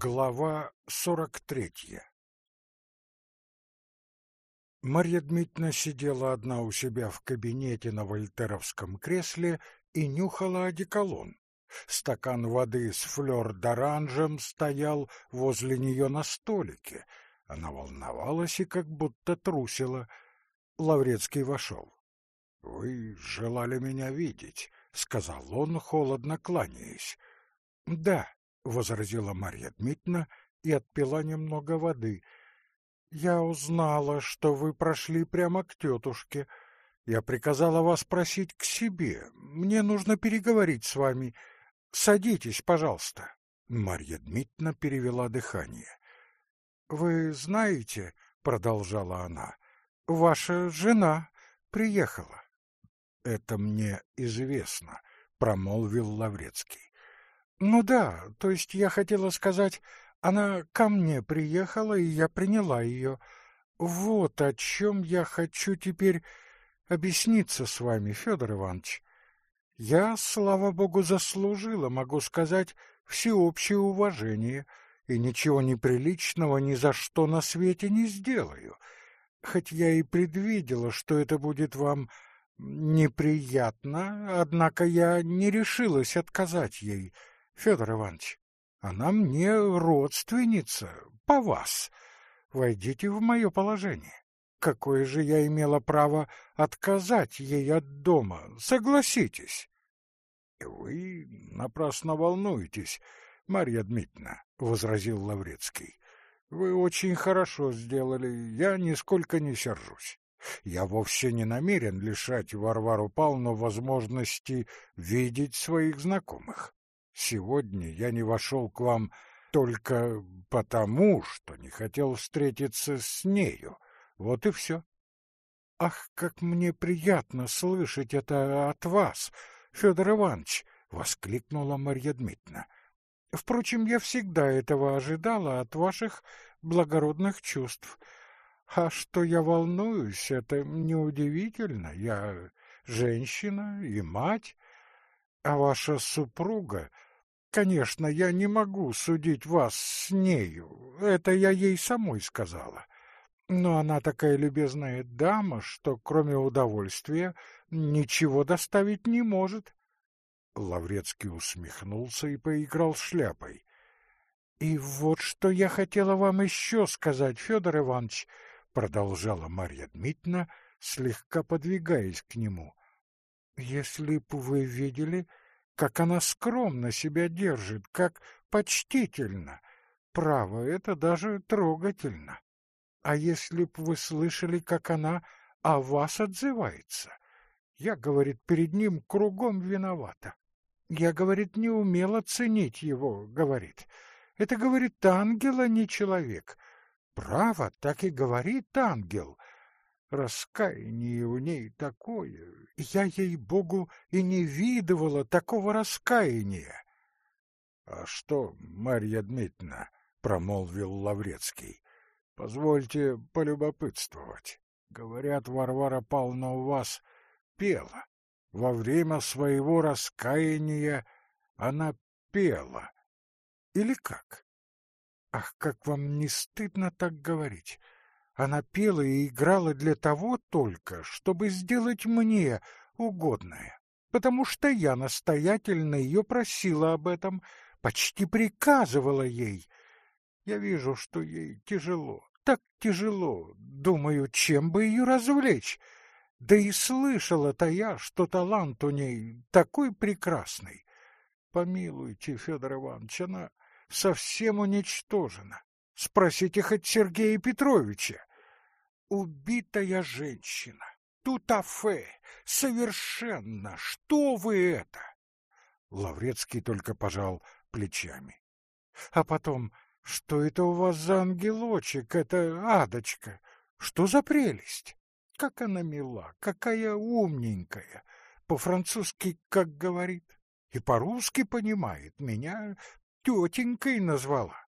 Глава сорок третья Марья Дмитриевна сидела одна у себя в кабинете на вольтеровском кресле и нюхала одеколон. Стакан воды с флёр-д'оранжем стоял возле нее на столике. Она волновалась и как будто трусила. Лаврецкий вошел. — Вы желали меня видеть, — сказал он, холодно кланяясь. — Да, — возразила Марья Дмитриевна и отпила немного воды — я узнала, что вы прошли прямо к тетушке. Я приказала вас просить к себе. Мне нужно переговорить с вами. Садитесь, пожалуйста. Марья Дмитриевна перевела дыхание. Вы знаете, продолжала она, ваша жена приехала. Это мне известно, промолвил Лаврецкий. Ну да, то есть я хотела сказать, она ко мне приехала, и я приняла ее. Вот о чем я хочу теперь объясниться с вами, Федор Иванович. Я, слава богу, заслужила, могу сказать, всеобщее уважение, и ничего неприличного ни за что на свете не сделаю. Хоть я и предвидела, что это будет вам неприятно, однако я не решилась отказать ей, Федор Иванович. Она мне родственница, по вас. Войдите в мое положение. Какое же я имела право отказать ей от дома? Согласитесь. — Вы напрасно волнуетесь, Марья Дмитриевна, — возразил Лаврецкий. — Вы очень хорошо сделали, я нисколько не сержусь. Я вовсе не намерен лишать Варвару Павловну возможности видеть своих знакомых. Сегодня я не вошел к вам только потому, что не хотел встретиться с нею. Вот и все. Ах, как мне приятно слышать это от вас, Федор Иванович, воскликнула Марья Дмитриевна. Впрочем, я всегда этого ожидала от ваших благородных чувств. А что я волнуюсь, это неудивительно. Я женщина и мать, а ваша супруга Конечно, я не могу судить вас с нею, это я ей самой сказала. Но она такая любезная дама, что кроме удовольствия ничего доставить не может. Лаврецкий усмехнулся и поиграл шляпой. — И вот что я хотела вам еще сказать, Федор Иванович, — продолжала Марья Дмитриевна, слегка подвигаясь к нему. — Если б вы видели, как она скромно себя держит, как почтительно. Право, это даже трогательно. А если б вы слышали, как она о вас отзывается? Я, говорит, перед ним кругом виновата. Я, говорит, не умела ценить его, говорит. Это, говорит, ангел, а не человек. Право, так и говорит ангел. Раскаяние у ней такое, я, ей-богу, и не видывала такого раскаяния. — А что, Марья Дмитриевна, — промолвил Лаврецкий, — позвольте полюбопытствовать. Говорят, Варвара Павловна у вас пела. Во время своего раскаяния она пела. Или как? Ах, как вам не стыдно так говорить! Она пела и играла для того только, чтобы сделать мне угодное, потому что я настоятельно ее просила об этом, почти приказывала ей. Я вижу, что ей тяжело, так тяжело, думаю, чем бы ее развлечь. Да и слышала-то я, что талант у ней такой прекрасный. Помилуйте, Федор Иванович, она совсем уничтожена. Спросите хоть Сергея Петровича убитая женщина. Тутафе! Совершенно! Что вы это? Лаврецкий только пожал плечами. А потом, что это у вас за ангелочек, это адочка? Что за прелесть? Как она мила, какая умненькая. По-французски как говорит. И по-русски понимает. Меня тетенькой назвала.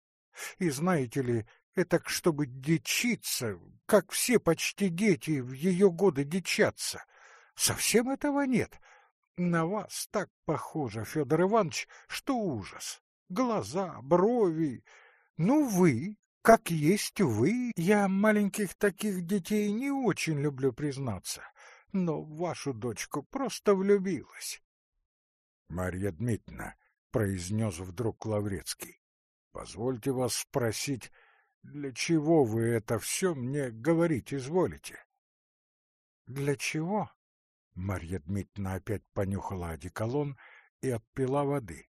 И знаете ли, это чтобы дичиться, как все почти дети в ее годы дичатся. Совсем этого нет. На вас так похоже, Федор Иванович, что ужас. Глаза, брови. Ну, вы, как есть вы, я маленьких таких детей не очень люблю признаться, но в вашу дочку просто влюбилась. — Марья Дмитриевна, — произнес вдруг Лаврецкий, — позвольте вас спросить, для чего вы это все мне говорить изволите? — Для чего? Марья Дмитриевна опять понюхала одеколон и отпила воды.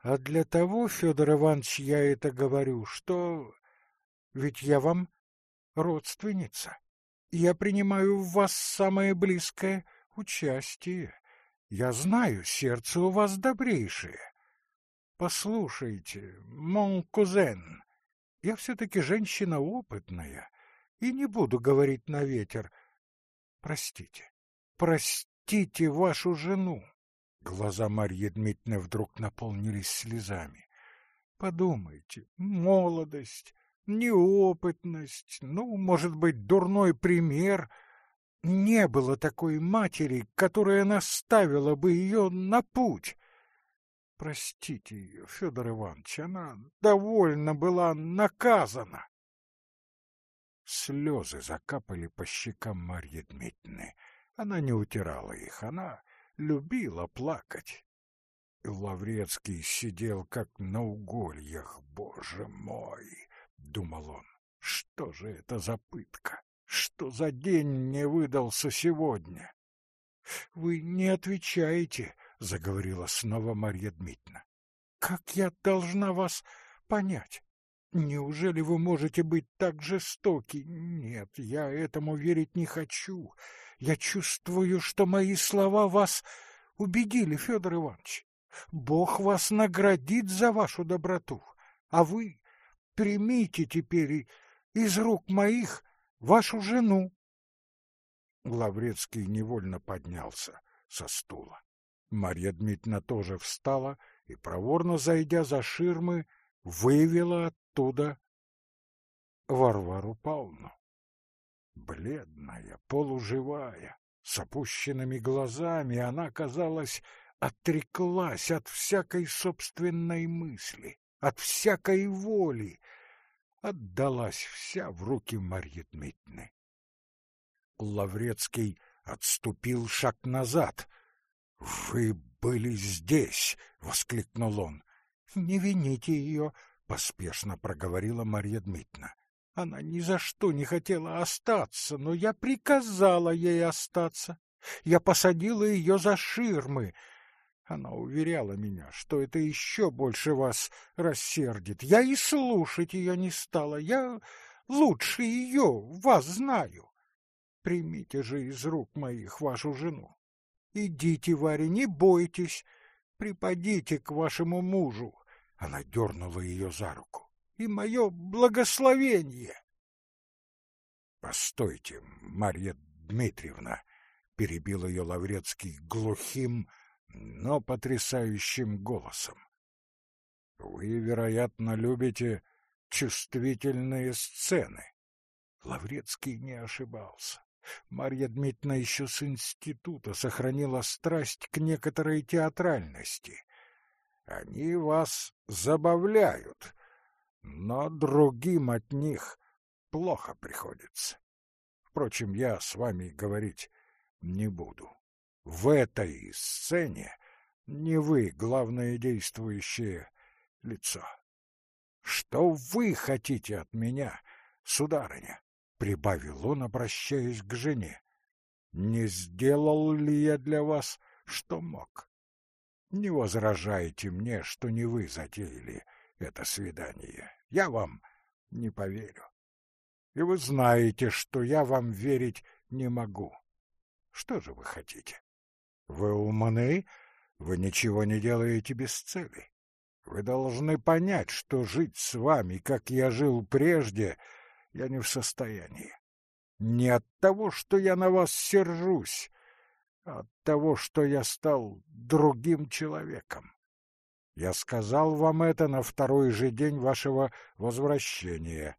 А для того, Федор Иванович, я это говорю, что... Ведь я вам родственница. Я принимаю в вас самое близкое участие. Я знаю, сердце у вас добрейшее. Послушайте, мон кузен, я все-таки женщина опытная и не буду говорить на ветер. Простите, простите вашу жену. Глаза Марьи Дмитриевны вдруг наполнились слезами. Подумайте, молодость, неопытность, ну, может быть, дурной пример. Не было такой матери, которая наставила бы ее на путь. Простите ее, Федор Иванович, она довольно была наказана. Слезы закапали по щекам Марьи Дмитриевны. Она не утирала их, она любила плакать. И Лаврецкий сидел как на угольях. «Боже мой!» — думал он. «Что же это за пытка? Что за день мне выдался сегодня?» «Вы не отвечаете», — заговорила снова Марья Дмитриевна. «Как я должна вас понять? Неужели вы можете быть так жестоки? Нет, я этому верить не хочу. Я чувствую, что мои слова вас убедили, Федор Иванович. Бог вас наградит за вашу доброту, а вы примите теперь из рук моих вашу жену. Лаврецкий невольно поднялся со стула. Марья Дмитриевна тоже встала и, проворно зайдя за ширмы, вывела оттуда Варвару Павловну бледная, полуживая, с опущенными глазами, она, казалось, отреклась от всякой собственной мысли, от всякой воли, отдалась вся в руки Марьи Дмитриевны. Лаврецкий отступил шаг назад. — Вы были здесь! — воскликнул он. — Не вините ее! — поспешно проговорила Марья Дмитриевна. Она ни за что не хотела остаться, но я приказала ей остаться. Я посадила ее за ширмы. Она уверяла меня, что это еще больше вас рассердит. Я и слушать ее не стала. Я лучше ее, вас знаю. Примите же из рук моих вашу жену. Идите, Варя, не бойтесь. Припадите к вашему мужу. Она дернула ее за руку и мое благословение. — Постойте, Марья Дмитриевна, — перебил ее Лаврецкий глухим, но потрясающим голосом. — Вы, вероятно, любите чувствительные сцены. Лаврецкий не ошибался. Марья Дмитриевна еще с института сохранила страсть к некоторой театральности. Они вас забавляют, но другим от них плохо приходится. Впрочем, я с вами говорить не буду. В этой сцене не вы главное действующее лицо. Что вы хотите от меня, сударыня? Прибавил он, обращаясь к жене. Не сделал ли я для вас, что мог? Не возражайте мне, что не вы затеяли это свидание. Я вам не поверю. И вы знаете, что я вам верить не могу. Что же вы хотите? Вы умны, вы ничего не делаете без цели. Вы должны понять, что жить с вами, как я жил прежде, я не в состоянии. Не от того, что я на вас сержусь, а от того, что я стал другим человеком. Я сказал вам это на второй же день вашего возвращения,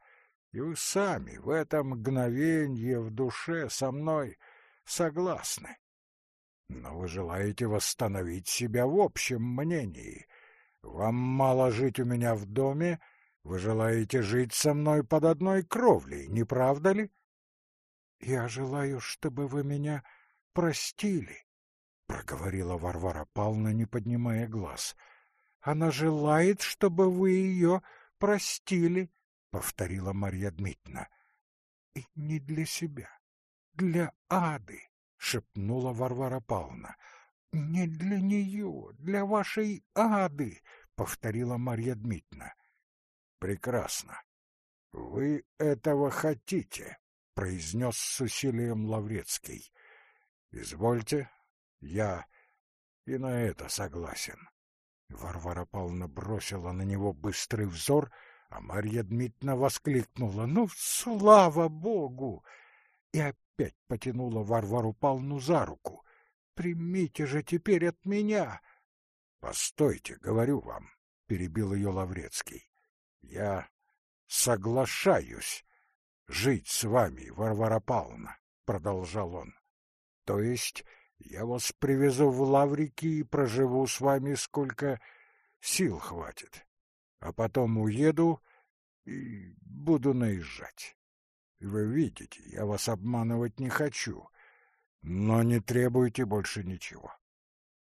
и вы сами в это мгновенье в душе со мной согласны. Но вы желаете восстановить себя в общем мнении. Вам мало жить у меня в доме, Вы желаете жить со мной под одной кровлей, не правда ли? Я желаю, чтобы вы меня простили, проговорила Варвара Павловна, не поднимая глаз. Она желает, чтобы вы ее простили, повторила Марья Дмитриевна. И не для себя, для Ады, шепнула Варвара Павловна. Не для нее, для вашей Ады, повторила Марья Дмитриевна. Прекрасно. Вы этого хотите, произнес с усилием Лаврецкий. Извольте, я и на это согласен. Варвара Павловна бросила на него быстрый взор, а Марья Дмитриевна воскликнула: "Ну, слава богу!" и опять потянула Варвару Павловну за руку. "Примите же теперь от меня!" "Постойте, говорю вам", перебил ее Лаврецкий. Я соглашаюсь жить с вами, Варвара Павловна, продолжал он. То есть я вас привезу в Лаврики и проживу с вами сколько сил хватит, а потом уеду и буду наезжать. Вы видите, я вас обманывать не хочу, но не требуйте больше ничего.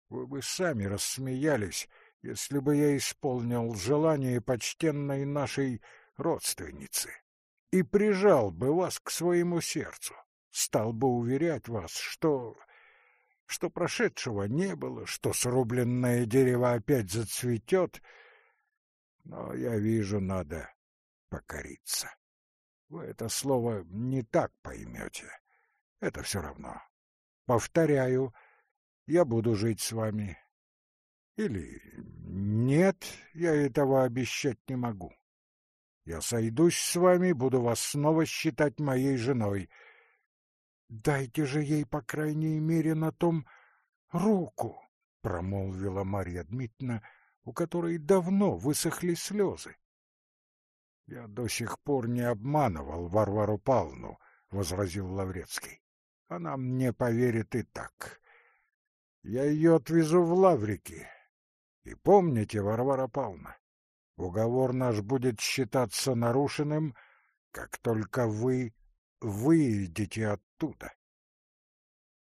Вы бы сами рассмеялись, если бы я исполнил желание почтенной нашей родственницы и прижал бы вас к своему сердцу, стал бы уверять вас, что что прошедшего не было, что срубленное дерево опять зацветет, но я вижу, надо покориться. Вы это слово не так поймете. Это все равно. Повторяю, я буду жить с вами, или нет, я этого обещать не могу. Я сойдусь с вами, буду вас снова считать моей женой. Дайте же ей, по крайней мере, на том руку, промолвила Марья Дмитриевна, у которой давно высохли слезы. Я до сих пор не обманывал Варвару Павловну, возразил Лаврецкий. Она мне поверит и так. Я ее отвезу в Лаврики, и помните, Варвара Павловна, уговор наш будет считаться нарушенным, как только вы выйдете оттуда.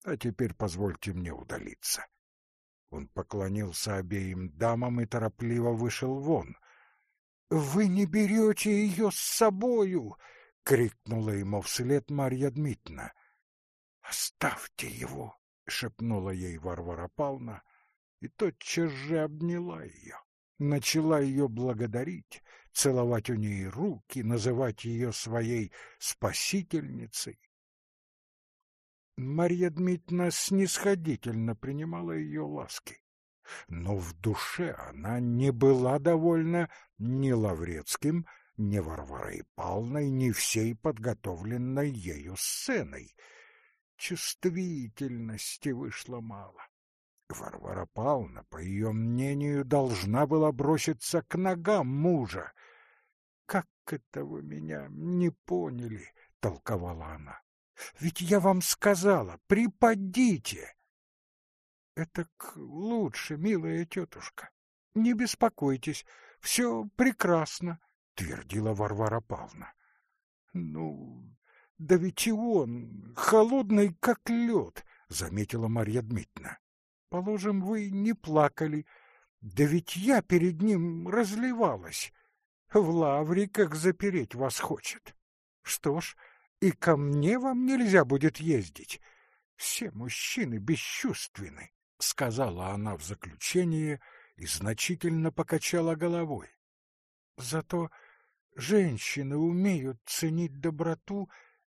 А теперь позвольте мне удалиться. Он поклонился обеим дамам и торопливо вышел вон. — Вы не берете ее с собою! — крикнула ему вслед Марья Дмитриевна. — Оставьте его! — шепнула ей Варвара Павловна и тотчас же обняла ее, начала ее благодарить, целовать у ней руки, называть ее своей спасительницей. Марья Дмитриевна снисходительно принимала ее ласки, но в душе она не была довольна ни Лаврецким, ни Варварой Павловной, ни всей подготовленной ею сценой. Чувствительности вышло мало. Варвара Павловна, по ее мнению, должна была броситься к ногам мужа. «Как это вы меня не поняли?» — толковала она. «Ведь я вам сказала, припадите!» «Это лучше, милая тетушка. Не беспокойтесь, все прекрасно», — твердила Варвара Павловна. «Ну, да ведь и он холодный, как лед», — заметила Марья Дмитриевна. Положим, вы не плакали. Да ведь я перед ним разливалась. В лавре как запереть вас хочет. Что ж, и ко мне вам нельзя будет ездить. Все мужчины бесчувственны, — сказала она в заключение и значительно покачала головой. Зато женщины умеют ценить доброту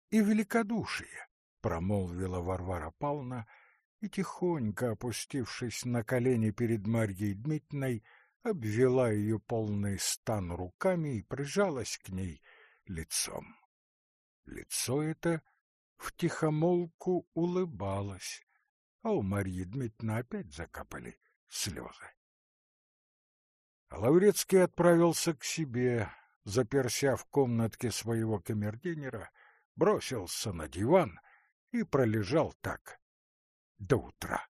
и великодушие, — промолвила Варвара Павловна, — и, тихонько опустившись на колени перед Марьей Дмитриевной, обвела ее полный стан руками и прижалась к ней лицом. Лицо это втихомолку улыбалось, а у Марьи Дмитриевны опять закапали слезы. Лаврецкий отправился к себе, заперся в комнатке своего камердинера, бросился на диван и пролежал так до утра.